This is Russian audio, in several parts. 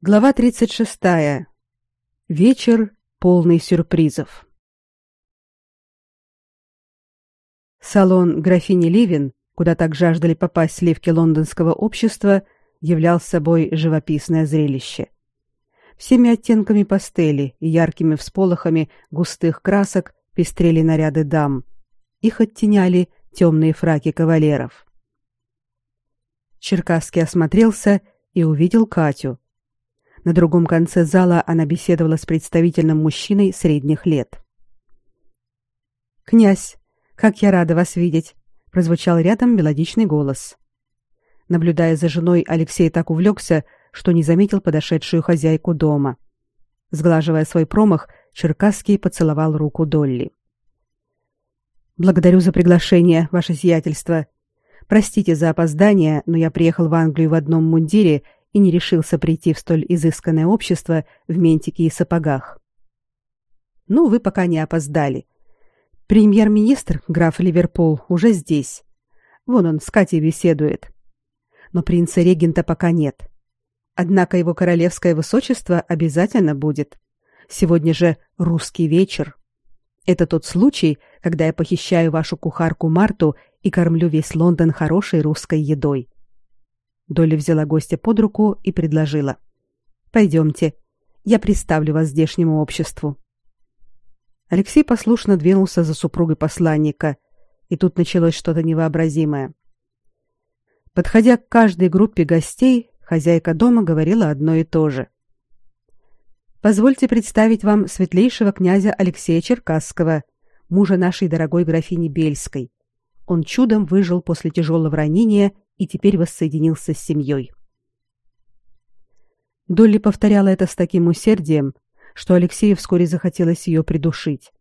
Глава 36. Вечер полный сюрпризов. Салон графини Ливин, куда так жаждали попасть сливки лондонского общества, являл собой живописное зрелище. Всеми оттенками пастели и яркими всполохами густых красок пестрели наряды дам. Их оттеняли темные фраки кавалеров. Черкасский осмотрелся и увидел Катю. На другом конце зала она беседовала с представительным мужчиной средних лет. «Князь, как я рада вас видеть!» — прозвучал рядом мелодичный голос. Наблюдая за женой, Алексей так увлекся, что не заметил подошедшую хозяйку дома. Сглаживая свой промах, Черкасский поцеловал руку Долли. «Благодарю за приглашение, ваше сиятельство. Простите за опоздание, но я приехал в Англию в одном мундире и не решился прийти в столь изысканное общество в ментике и сапогах. Ну, вы пока не опоздали. Премьер-министр, граф Ливерпул, уже здесь. Вон он с Катей беседует. Но принца-регента пока нет. Однако его королевское высочество обязательно будет. Сегодня же русский вечер. Это тот случай, когда я похищаю вашу кухарку Марту и кормлю весь Лондон хорошей русской едой. Долли взяла гостя под руку и предложила: "Пойдемте, я представлю вас здешнему обществу". Алексей послушно двинулся за супругой посланника, и тут началось что-то невообразимое. Подходя к каждой группе гостей, хозяйка дома говорила одно и то же. Позвольте представить вам светлейшего князя Алексея Черкасского, мужа нашей дорогой графини Бельской. Он чудом выжил после тяжелого ранения и теперь воссоединился с семьей. Долли повторяла это с таким усердием, что Алексею вскоре захотелось ее придушить.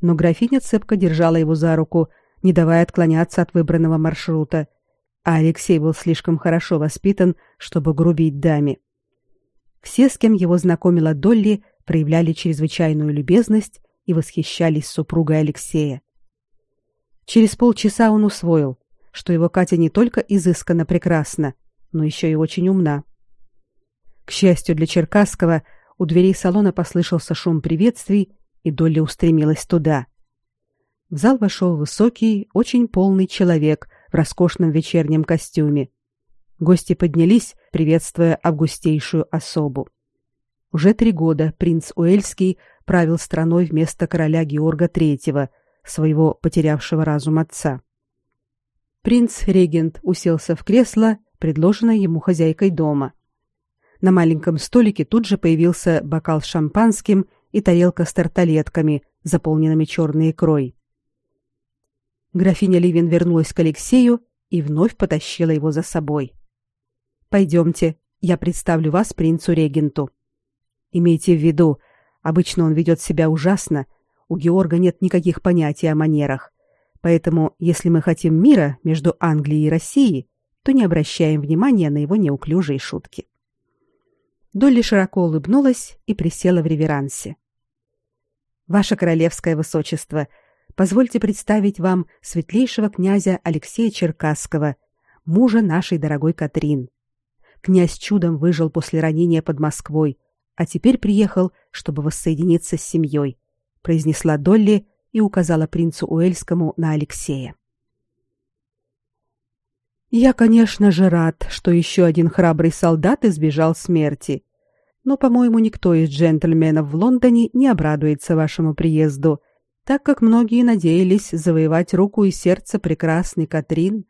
Но графиня цепко держала его за руку, не давая отклоняться от выбранного маршрута, а Алексей был слишком хорошо воспитан, чтобы грубить даме. Все, с кем его знакомила Долли, проявляли чрезвычайную любезность и восхищались супругой Алексея. Через полчаса он усвоил, что его Катя не только изысканно прекрасна, но еще и очень умна. К счастью для Черкасского, у дверей салона послышался шум приветствий, и Долли устремилась туда. В зал вошел высокий, очень полный человек в роскошном вечернем костюме. Гости поднялись, приветствуя августейшую особу. Уже три года принц Уэльский правил страной вместо короля Георга III, своего потерявшего разум отца. Принц-регент уселся в кресло, предложенное ему хозяйкой дома. На маленьком столике тут же появился бокал с шампанским и тарелка с тарталетками, заполненными черной икрой. Графиня Ливин вернулась к Алексею и вновь потащила его за собой. Пойдемте, я представлю вас принцу-регенту. Имейте в виду, обычно он ведет себя ужасно, у Георга нет никаких понятий о манерах, Поэтому, если мы хотим мира между Англией и Россией, то не обращаем внимания на его неуклюжие шутки. Долли широко улыбнулась и присела в реверансе. Ваше королевское высочество, позвольте представить вам светлейшего князя Алексея Черкасского, мужа нашей дорогой Катрин. Князь чудом выжил после ранения под Москвой, а теперь приехал, чтобы воссоединиться с семьей», — произнесла Долли, и указала принцу Уэльскому на Алексея. Я, конечно же, рад, что еще один храбрый солдат избежал смерти. Но, по-моему, никто из джентльменов в Лондоне не обрадуется вашему приезду, так как многие надеялись завоевать руку и сердце прекрасной Катрин.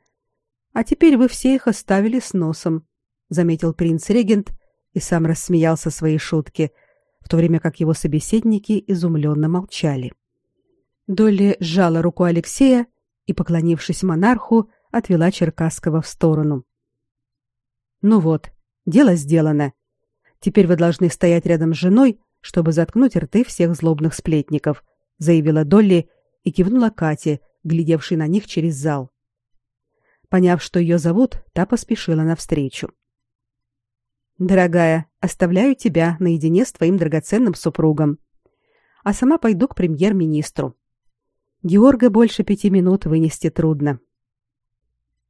А теперь вы все их оставили с носом, заметил принц-регент и сам рассмеялся своей шутке, в то время как его собеседники изумленно молчали. Долли сжала руку Алексея и, поклонившись монарху, отвела Черкасского в сторону. Ну вот, дело сделано. Теперь вы должны стоять рядом с женой, чтобы заткнуть рты всех злобных сплетников, заявила Долли и кивнула Кате, глядевшей на них через зал. Поняв, что ее зовут, та поспешила навстречу. Дорогая, оставляю тебя наедине с твоим драгоценным супругом, а сама пойду к премьер-министру. Георга больше пяти минут вынести трудно.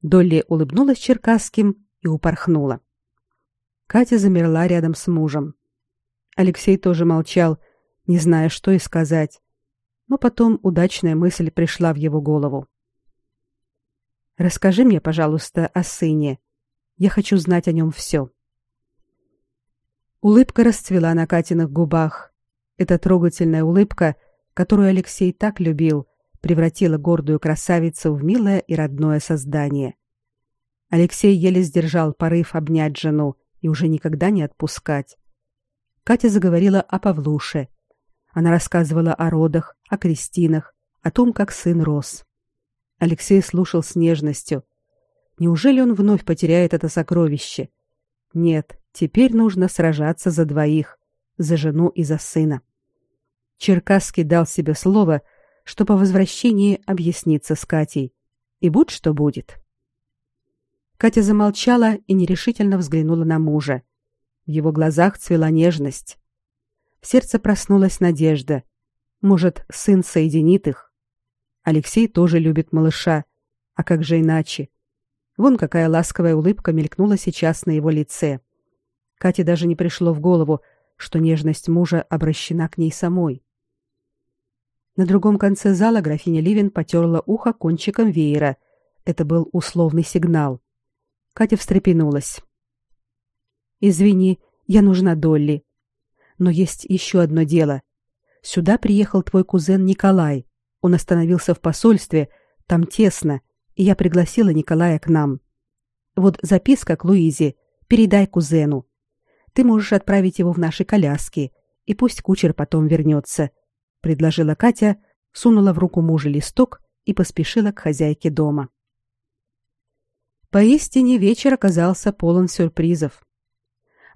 Долли улыбнулась Черкасским и упорхнула. Катя замерла рядом с мужем. Алексей тоже молчал, не зная, что и сказать. Но потом удачная мысль пришла в его голову. Расскажи мне, пожалуйста, о сыне. Я хочу знать о нем все. Улыбка расцвела на Катиных губах. Эта трогательная улыбка, которую Алексей так любил, превратила гордую красавицу в милое и родное создание. Алексей еле сдержал порыв обнять жену и уже никогда не отпускать. Катя заговорила о Павлуше. Она рассказывала о родах, о крестинах, о том, как сын рос. Алексей слушал с нежностью. Неужели он вновь потеряет это сокровище? Нет, теперь нужно сражаться за двоих, за жену и за сына. Черкасский дал себе слово, что по возвращении объяснится с Катей. И будь что будет. Катя замолчала и нерешительно взглянула на мужа. В его глазах цвела нежность. В сердце проснулась надежда. Может, сын соединит их? Алексей тоже любит малыша. А как же иначе? Вон какая ласковая улыбка мелькнула сейчас на его лице. Кате даже не пришло в голову, что нежность мужа обращена к ней самой. На другом конце зала графиня Ливин потерла ухо кончиком веера. Это был условный сигнал. Катя встрепенулась. «Извини, я нужна Долли. Но есть еще одно дело. Сюда приехал твой кузен Николай. Он остановился в посольстве, там тесно, и я пригласила Николая к нам. Вот записка к Луизе. Передай кузену. Ты можешь отправить его в наши коляски, и пусть кучер потом вернется», — предложила Катя, сунула в руку мужа листок и поспешила к хозяйке дома. Поистине вечер оказался полон сюрпризов.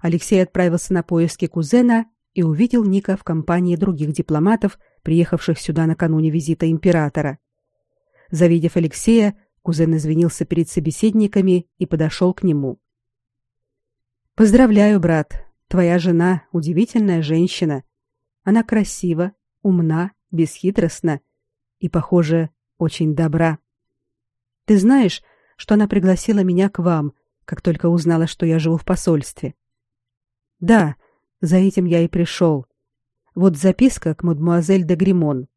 Алексей отправился на поиски кузена и увидел Ника в компании других дипломатов, приехавших сюда накануне визита императора. Завидев Алексея, кузен извинился перед собеседниками и подошел к нему. Поздравляю, брат. Твоя жена удивительная женщина. Она красива, умна, бесхитростна и, похоже, очень добра. Ты знаешь, что она пригласила меня к вам, как только узнала, что я живу в посольстве. Да, за этим я и пришел. Вот записка к мадемуазель де Гримон.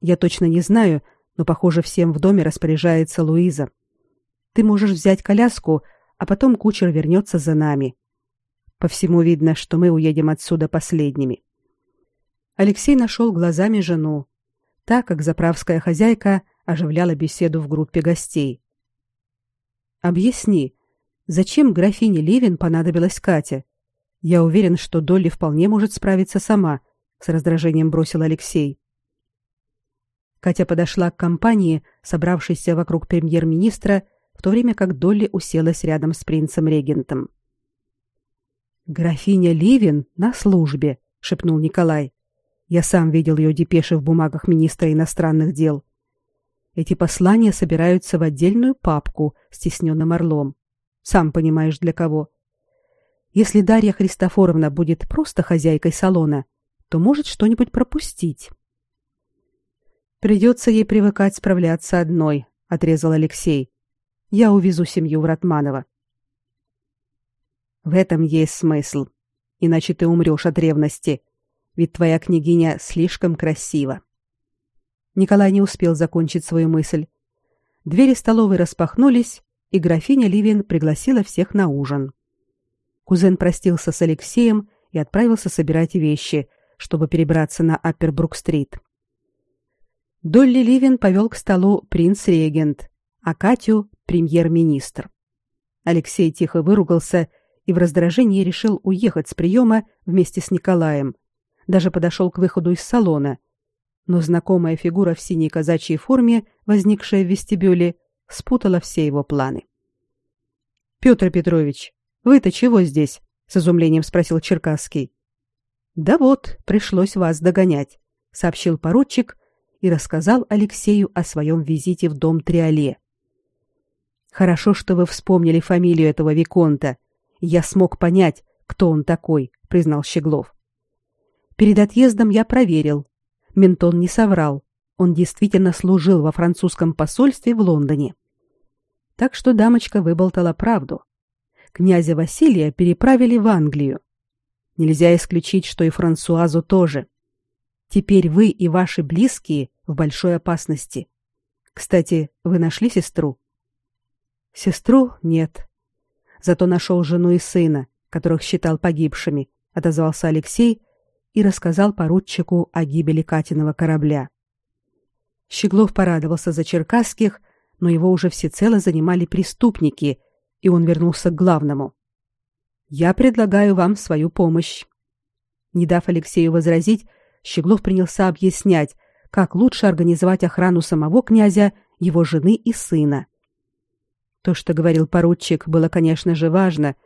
Я точно не знаю, но, похоже, всем в доме распоряжается Луиза. Ты можешь взять коляску, а потом кучер вернется за нами. По всему видно, что мы уедем отсюда последними. Алексей нашел глазами жену, так как заправская хозяйка оживляла беседу в группе гостей. Объясни, зачем графине Левин понадобилась Катя? Я уверен, что Долли вполне может справиться сама, с раздражением бросил Алексей. Катя подошла к компании, собравшейся вокруг премьер-министра, в то время как Долли уселась рядом с принцем-регентом. Графиня Ливин на службе, шепнул Николай. Я сам видел ее депеши в бумагах министра иностранных дел. Эти послания собираются в отдельную папку с тисненным орлом. Сам понимаешь, для кого. Если Дарья Христофоровна будет просто хозяйкой салона, то может что-нибудь пропустить. Придется ей привыкать справляться одной, отрезал Алексей. Я увезу семью в Ратманово. В этом есть смысл. Иначе ты умрешь от ревности, ведь твоя княгиня слишком красива. Николай не успел закончить свою мысль. Двери столовой распахнулись, и графиня Ливин пригласила всех на ужин. Кузен простился с Алексеем и отправился собирать вещи, чтобы перебраться на Аппербрук-стрит. Долли Ливин повел к столу принц-регент, а Катю — премьер-министр. Алексей тихо выругался и в раздражении решил уехать с приема вместе с Николаем. Даже подошел к выходу из салона. Но знакомая фигура в синей казачьей форме, возникшая в вестибюле, спутала все его планы. «Петр Петрович, вы-то чего здесь?» — с изумлением спросил Черкасский. Да вот, пришлось вас догонять, сообщил поручик и рассказал Алексею о своем визите в дом Триоле. Хорошо, что вы вспомнили фамилию этого виконта. Я смог понять, кто он такой, признал Щеглов. Перед отъездом я проверил. Ментон не соврал. Он действительно служил во французском посольстве в Лондоне. Так что дамочка выболтала правду. князя Василия переправили в Англию. Нельзя исключить, что и Франсуазу тоже. Теперь вы и ваши близкие в большой опасности. Кстати, вы нашли сестру? Сестру нет. Зато нашел жену и сына, которых считал погибшими, отозвался Алексей и рассказал поручику о гибели Катиного корабля. Щеглов порадовался за черкасских, но его уже всецело занимали преступники, и он вернулся к главному. Я предлагаю вам свою помощь. Не дав Алексею возразить, Щеглов принялся объяснять, как лучше организовать охрану самого князя, его жены и сына. То, что говорил поручик, было, конечно же, важно,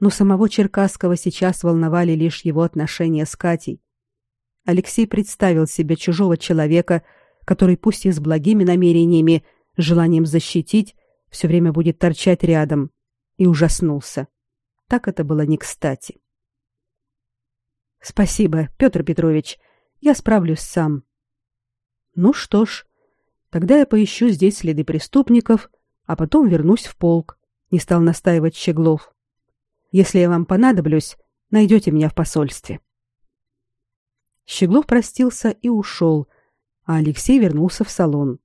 но самого Черкасского сейчас волновали лишь его отношения с Катей. Алексей представил себе чужого человека, который пусть и с благими намерениями, желанием защитить, все время будет торчать рядом, и ужаснулся. Так это было не кстати. Спасибо, Петр Петрович. Я справлюсь сам. Ну что ж, тогда я поищу здесь следы преступников, а потом вернусь в полк. Не стал настаивать Щеглов. Если я вам понадоблюсь, найдете меня в посольстве. Щеглов простился и ушел, а Алексей вернулся в салон.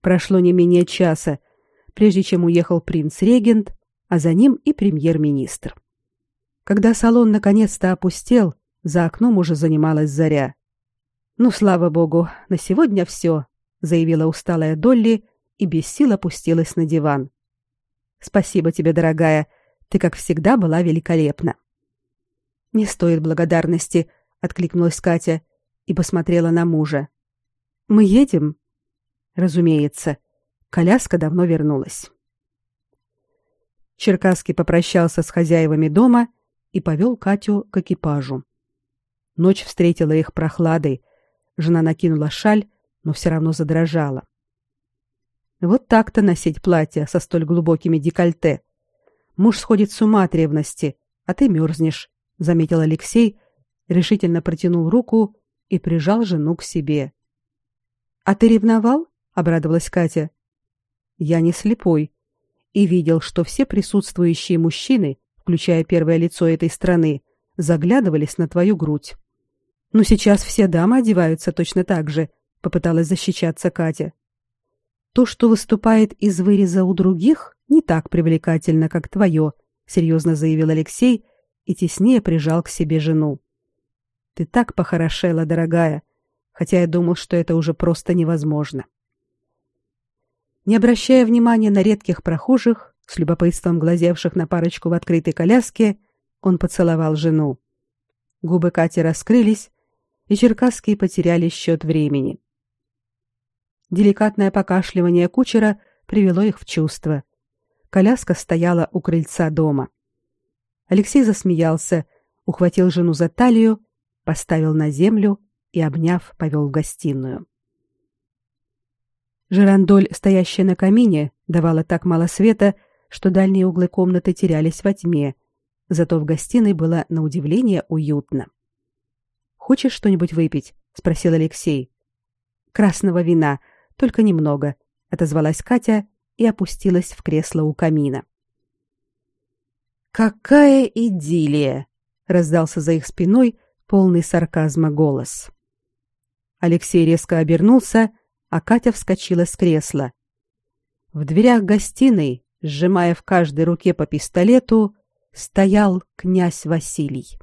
Прошло не менее часа, прежде чем уехал принц-регент, а за ним и премьер-министр. Когда салон наконец-то опустел, за окном уже занималась заря. «Ну, слава богу, на сегодня все», — заявила усталая Долли и без сил опустилась на диван. «Спасибо тебе, дорогая, ты, как всегда, была великолепна. Не стоит благодарности, откликнулась Катя и посмотрела на мужа. Мы едем? Разумеется. Коляска давно вернулась. Черкасский попрощался с хозяевами дома и повел Катю к экипажу. Ночь встретила их прохладой. Жена накинула шаль, но все равно задрожала. Вот так-то носить платье со столь глубокими декольте. Муж сходит с ума от ревности, а ты мерзнешь, заметил Алексей, решительно протянул руку и прижал жену к себе. А ты ревновал? обрадовалась Катя. Я не слепой и видел, что все присутствующие мужчины, включая первое лицо этой страны, заглядывались на твою грудь. Ну сейчас все дамы одеваются точно так же, попыталась защищаться Катя. То, что выступает из выреза у других, не так привлекательно, как твое», — серьезно заявил Алексей и теснее прижал к себе жену. Ты так похорошела, дорогая, хотя я думал, что это уже просто невозможно. Не обращая внимания на редких прохожих, с любопытством глазевших на парочку в открытой коляске, он поцеловал жену. Губы Кати раскрылись, и Черкасские потеряли счет времени. Деликатное покашливание кучера привело их в чувство. Коляска стояла у крыльца дома. Алексей засмеялся, ухватил жену за талию, поставил на землю и, обняв, повел в гостиную. Жерандоль, стоящая на камине, давала так мало света, что дальние углы комнаты терялись во тьме, зато в гостиной было на удивление уютно. «Хочешь что-нибудь выпить?» — спросил Алексей. «Красного вина, только немного», — отозвалась Катя и опустилась в кресло у камина. Какая идиллия, раздался за их спиной полный сарказма голос. Алексей резко обернулся, а Катя вскочила с кресла. В дверях гостиной, сжимая в каждой руке по пистолету, стоял князь Василий.